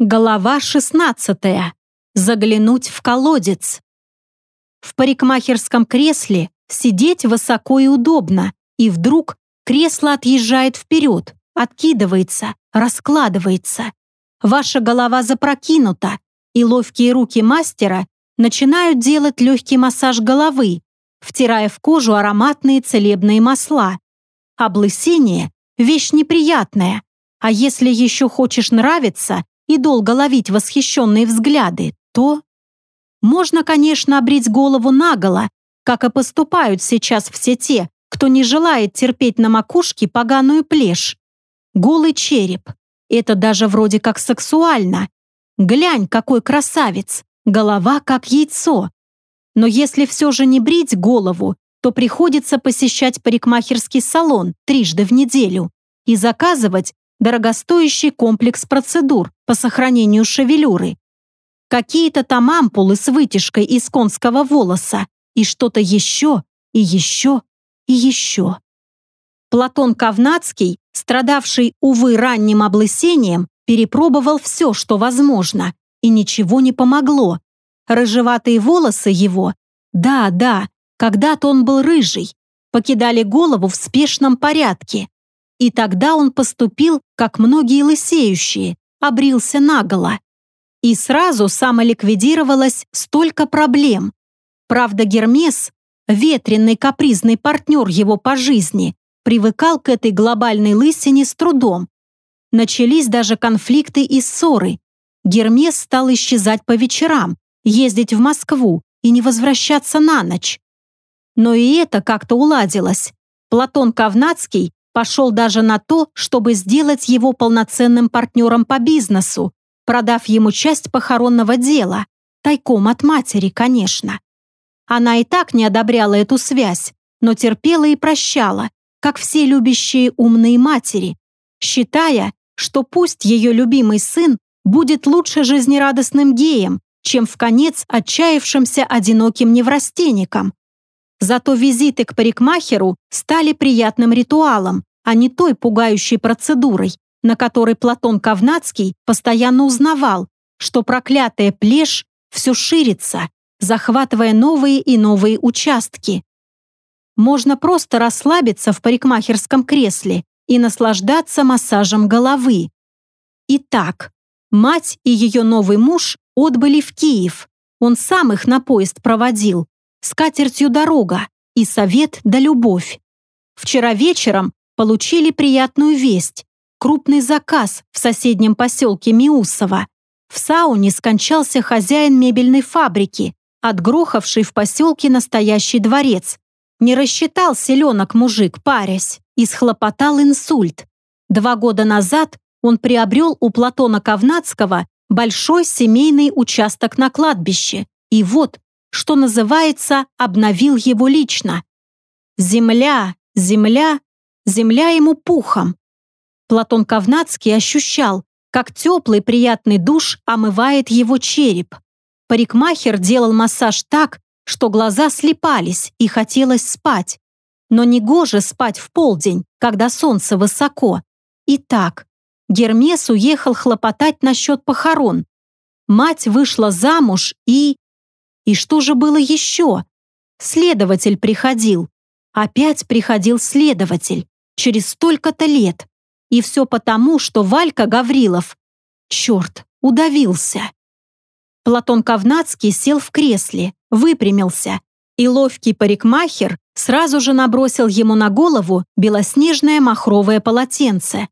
Голова шестнадцатая. Заглянуть в колодец. В парикмахерском кресле сидеть высоко и удобно, и вдруг кресло отъезжает вперед, откидывается, раскладывается. Ваша голова запрокинута, и ловкие руки мастера начинают делать легкий массаж головы, втирая в кожу ароматные целебные масла. Облысение – вещь неприятная, а если еще хочешь нравиться, и долго ловить восхищенные взгляды, то... Можно, конечно, обрить голову наголо, как и поступают сейчас все те, кто не желает терпеть на макушке поганую плешь. Голый череп. Это даже вроде как сексуально. Глянь, какой красавец. Голова как яйцо. Но если все же не брить голову, то приходится посещать парикмахерский салон трижды в неделю и заказывать дорогостоящий комплекс процедур по сохранению шевелюры. Какие-то там ампулы с вытяжкой из конского волоса и что-то еще, и еще, и еще. Платон Кавнацкий, страдавший, увы, ранним облысением, перепробовал все, что возможно, и ничего не помогло. Рыжеватые волосы его, да, да, когда-то он был рыжий, покидали голову в спешном порядке. И тогда он поступил, как многие лысеющие, обрился наголо. И сразу самоликвидировалось столько проблем. Правда, Гермес, ветреный капризный партнер его по жизни, привыкал к этой глобальной лысине с трудом. Начались даже конфликты и ссоры. Гермес стал исчезать по вечерам, ездить в Москву и не возвращаться на ночь. Но и это как-то уладилось. Платон Кавнацкий пошел даже на то, чтобы сделать его полноценным партнером по бизнесу, продав ему часть похоронного дела, тайком от матери, конечно. Она и так не одобряла эту связь, но терпела и прощала, как все любящие умные матери, считая, что пусть ее любимый сын будет лучше жизнерадостным геем, чем в конец отчаявшимся одиноким неврастенником. Зато визиты к парикмахеру стали приятным ритуалом, а не той пугающей процедурой, на которой Платон Кавнацкий постоянно узнавал, что проклятая плешь все ширится, захватывая новые и новые участки. Можно просто расслабиться в парикмахерском кресле и наслаждаться массажем головы. Итак, мать и ее новый муж отбыли в Киев. Он сам их на поезд проводил. С катертью дорога и совет да любовь. Вчера вечером получили приятную весть. Крупный заказ в соседнем поселке Миусово. В сауне скончался хозяин мебельной фабрики, отгрохавший в поселке настоящий дворец. Не рассчитал селенок мужик, парясь, и схлопотал инсульт. Два года назад он приобрел у Платона Ковнацкого большой семейный участок на кладбище. И вот, что называется, обновил его лично. Земля, земля земля ему пухом. Платон Ковнацкий ощущал, как теплый приятный душ омывает его череп. Парикмахер делал массаж так, что глаза слепались и хотелось спать. Но не гоже спать в полдень, когда солнце высоко. Итак, Гермес уехал хлопотать насчет похорон. Мать вышла замуж и... И что же было еще? Следователь приходил. Опять приходил следователь через столько-то лет. И все потому, что Валька Гаврилов, черт, удавился. Платон Ковнацкий сел в кресле, выпрямился, и ловкий парикмахер сразу же набросил ему на голову белоснежное махровое полотенце.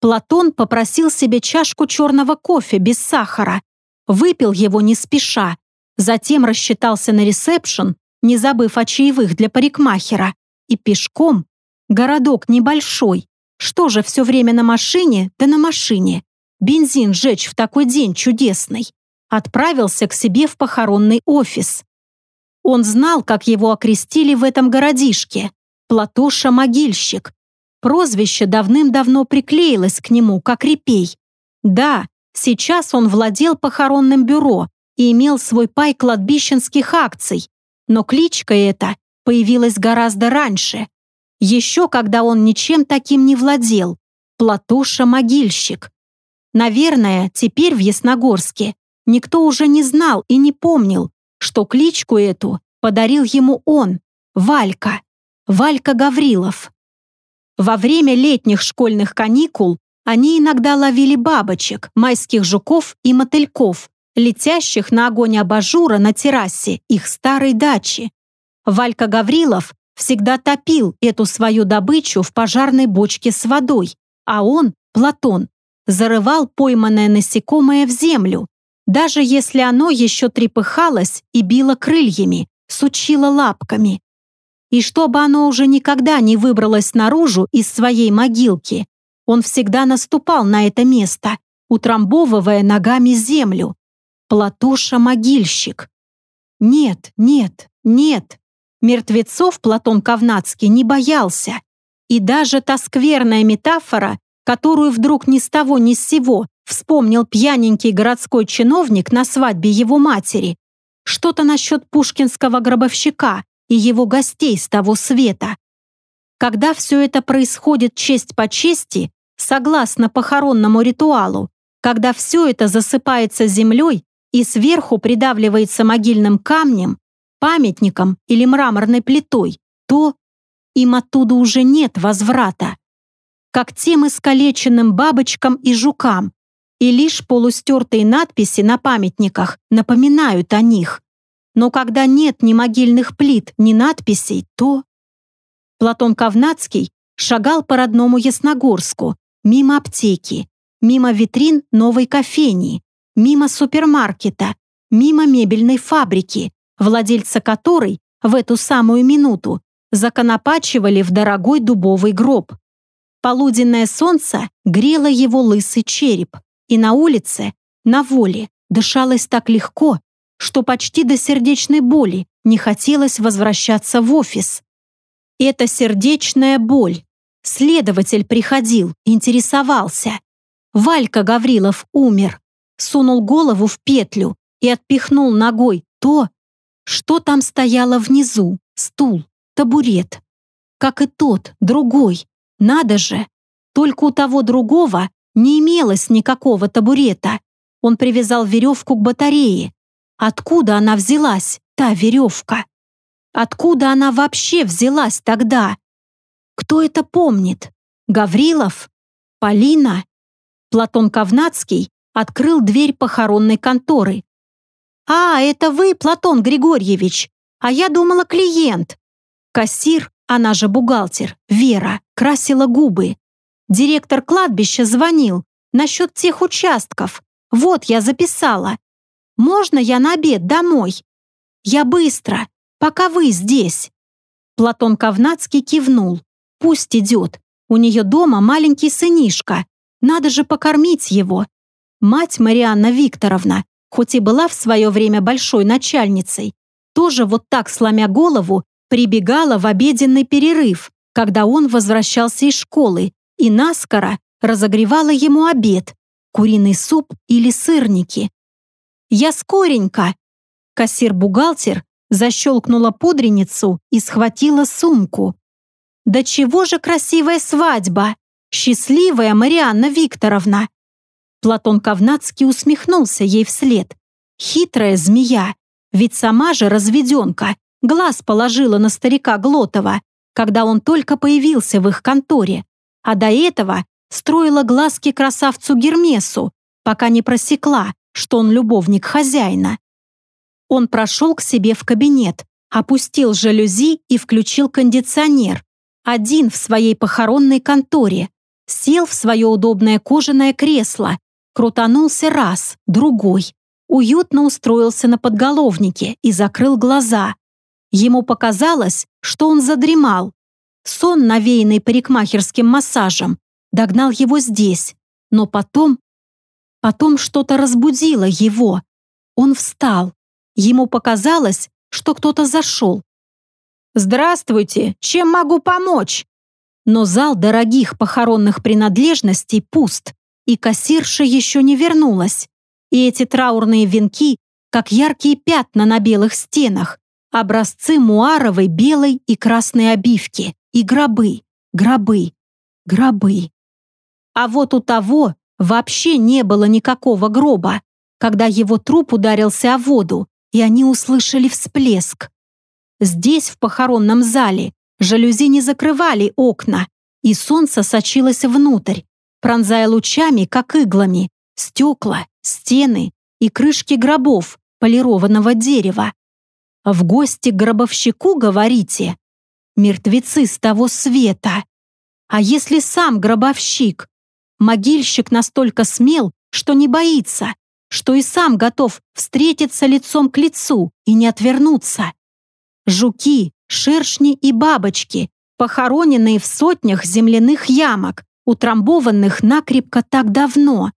Платон попросил себе чашку черного кофе без сахара, выпил его не спеша, затем рассчитался на ресепшн, не забыв о чаевых для парикмахера, и пешком Городок небольшой. Что же все время на машине, да на машине? Бензин жечь в такой день чудесный. Отправился к себе в похоронный офис. Он знал, как его окрестили в этом городишке. Платоша-могильщик. Прозвище давным-давно приклеилось к нему, как репей. Да, сейчас он владел похоронным бюро и имел свой пай кладбищенских акций, но кличка эта появилась гораздо раньше. Еще когда он ничем таким не владел. Платоша-могильщик. Наверное, теперь в Ясногорске никто уже не знал и не помнил, что кличку эту подарил ему он, Валька, Валька Гаврилов. Во время летних школьных каникул они иногда ловили бабочек, майских жуков и мотыльков, летящих на огонь абажура на террасе их старой дачи. Валька Гаврилов всегда топил эту свою добычу в пожарной бочке с водой, а он, Платон, зарывал пойманное насекомое в землю, даже если оно еще трепыхалось и било крыльями, сучило лапками. И чтобы оно уже никогда не выбралось наружу из своей могилки, он всегда наступал на это место, утрамбовывая ногами землю. Платоша-могильщик. Нет, нет, нет. Мертвецов Платон Ковнацкий не боялся. И даже та скверная метафора, которую вдруг ни с того ни с сего вспомнил пьяненький городской чиновник на свадьбе его матери, что-то насчет пушкинского гробовщика и его гостей с того света. Когда все это происходит честь по чести, согласно похоронному ритуалу, когда все это засыпается землей и сверху придавливается могильным камнем, памятником или мраморной плитой, то им оттуда уже нет возврата. Как тем искалеченным бабочкам и жукам, и лишь полустертые надписи на памятниках напоминают о них. Но когда нет ни могильных плит, ни надписей, то... Платон Ковнацкий шагал по родному Ясногорску, мимо аптеки, мимо витрин новой кофейни, мимо супермаркета, мимо мебельной фабрики, владельца которой в эту самую минуту законопачивали в дорогой дубовый гроб. Полуденное солнце грело его лысый череп, и на улице, на воле, дышалось так легко, что почти до сердечной боли не хотелось возвращаться в офис. Эта сердечная боль Следователь приходил, интересовался. Валька Гаврилов умер. Сунул голову в петлю и отпихнул ногой то, что там стояло внизу, стул, табурет. Как и тот, другой. Надо же. Только у того другого не имелось никакого табурета. Он привязал веревку к батарее. Откуда она взялась, та веревка? Откуда она вообще взялась тогда? Кто это помнит? Гаврилов? Полина? Платон Ковнацкий открыл дверь похоронной конторы. «А, это вы, Платон Григорьевич! А я думала, клиент!» Кассир, она же бухгалтер, Вера, красила губы. Директор кладбища звонил насчет тех участков. Вот я записала. Можно я на обед домой? Я быстро, пока вы здесь. Платон Ковнацкий кивнул. Пусть идет. У нее дома маленький сынишка. Надо же покормить его. Мать Марианна Викторовна, хоть и была в свое время большой начальницей, тоже вот так, сломя голову, прибегала в обеденный перерыв, когда он возвращался из школы, и наскоро разогревала ему обед, куриный суп или сырники. «Я скоренько!» Кассир-бухгалтер защелкнула пудреницу и схватила сумку. Да чего же красивая свадьба! Счастливая Марианна Викторовна!» Платон Ковнацкий усмехнулся ей вслед. «Хитрая змея! Ведь сама же разведенка, глаз положила на старика Глотова, когда он только появился в их конторе, а до этого строила глазки красавцу Гермесу, пока не просекла, что он любовник хозяина. Он прошел к себе в кабинет, опустил жалюзи и включил кондиционер, один в своей похоронной конторе, сел в свое удобное кожаное кресло, крутанулся раз, другой, уютно устроился на подголовнике и закрыл глаза. Ему показалось, что он задремал. Сон, навеянный парикмахерским массажем, догнал его здесь, но потом... Потом что-то разбудило его. Он встал. Ему показалось, что кто-то зашел, «Здравствуйте! Чем могу помочь?» Но зал дорогих похоронных принадлежностей пуст, и кассирша еще не вернулась. И эти траурные венки, как яркие пятна на белых стенах, образцы муаровой белой и красной обивки, и гробы, гробы, гробы. А вот у того, Вообще не было никакого гроба, когда его труп ударился о воду, и они услышали всплеск. Здесь, в похоронном зале, жалюзи не закрывали окна, и солнце сочилось внутрь, пронзая лучами, как иглами, стекла, стены и крышки гробов полированного дерева. В гости к гробовщику, говорите? Мертвецы с того света. А если сам гробовщик? Могильщик настолько смел, что не боится, что и сам готов встретиться лицом к лицу и не отвернуться. Жуки, шершни и бабочки, похороненные в сотнях земляных ямок, утрамбованных накрепко так давно.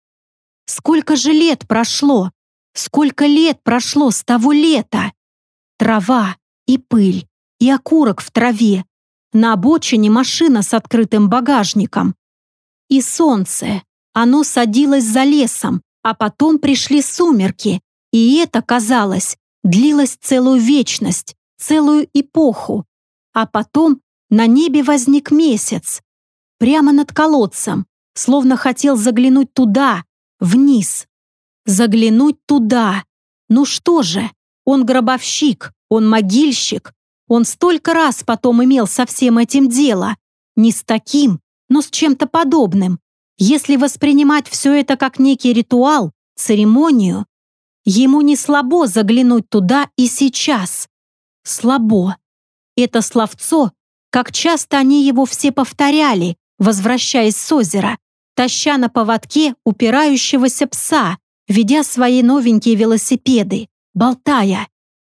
Сколько же лет прошло? Сколько лет прошло с того лета? Трава и пыль, и окурок в траве. На обочине машина с открытым багажником. И солнце. Оно садилось за лесом, а потом пришли сумерки. И это, казалось, длилось целую вечность, целую эпоху. А потом на небе возник месяц. Прямо над колодцем, словно хотел заглянуть туда, вниз. Заглянуть туда. Ну что же, он гробовщик, он могильщик. Он столько раз потом имел со всем этим дело. Не с таким, но с чем-то подобным. Если воспринимать все это как некий ритуал, церемонию, ему не слабо заглянуть туда и сейчас. Слабо. Это словцо, как часто они его все повторяли, возвращаясь с озера, таща на поводке упирающегося пса, ведя свои новенькие велосипеды, болтая.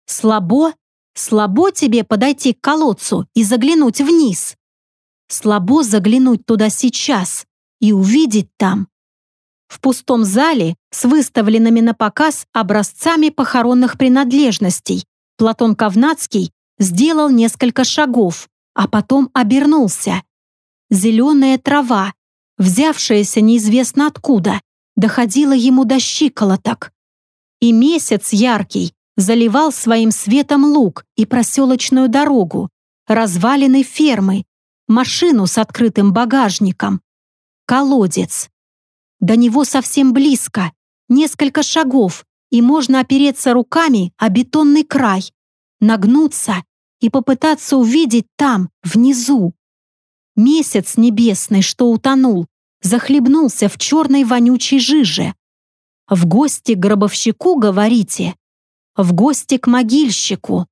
Слабо? Слабо тебе подойти к колодцу и заглянуть вниз. Слабо заглянуть туда сейчас и увидеть там. В пустом зале с выставленными на показ образцами похоронных принадлежностей Платон Ковнацкий сделал несколько шагов, а потом обернулся. Зеленая трава, взявшаяся неизвестно откуда, доходила ему до щиколоток. И месяц яркий заливал своим светом луг и проселочную дорогу, развалины фермы, машину с открытым багажником, колодец. До него совсем близко, несколько шагов, и можно опереться руками о бетонный край, нагнуться и попытаться увидеть там, внизу, Месяц небесный, что утонул, захлебнулся в черной вонючей жиже. В гости к гробовщику, говорите? В гости к могильщику.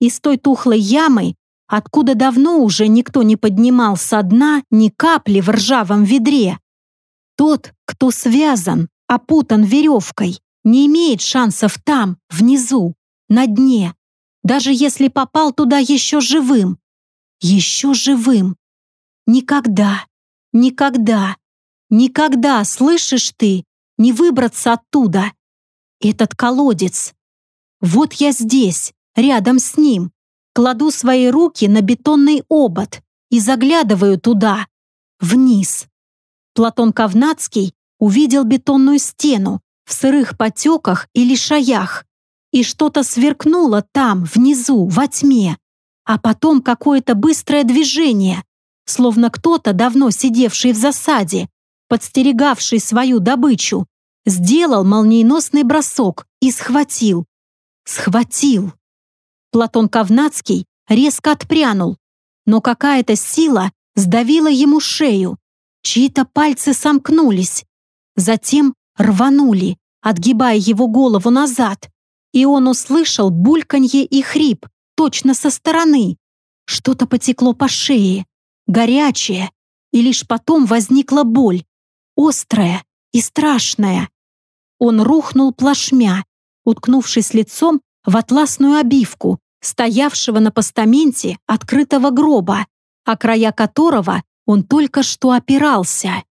Из той тухлой ямы, откуда давно уже никто не поднимал со дна ни капли в ржавом ведре. Тот, кто связан, опутан веревкой, не имеет шансов там, внизу, на дне, даже если попал туда еще живым. Еще живым. Никогда, никогда, никогда, слышишь ты, не выбраться оттуда. Этот колодец. Вот я здесь, рядом с ним, кладу свои руки на бетонный обод и заглядываю туда, вниз. Платон Ковнацкий увидел бетонную стену в сырых потеках и лишаях, и что-то сверкнуло там, внизу, во тьме, а потом какое-то быстрое движение, словно кто-то, давно сидевший в засаде, подстерегавший свою добычу, сделал молниеносный бросок и схватил. Схватил. Платон Ковнацкий резко отпрянул, но какая-то сила сдавила ему шею. Чьи-то пальцы сомкнулись, затем рванули, отгибая его голову назад, и он услышал бульканье и хрип, точно со стороны. Что-то потекло по шее горячее, и лишь потом возникла боль, острая и страшная. Он рухнул плашмя, уткнувшись лицом в атласную обивку, стоявшего на постаменте открытого гроба, о края которого он только что опирался.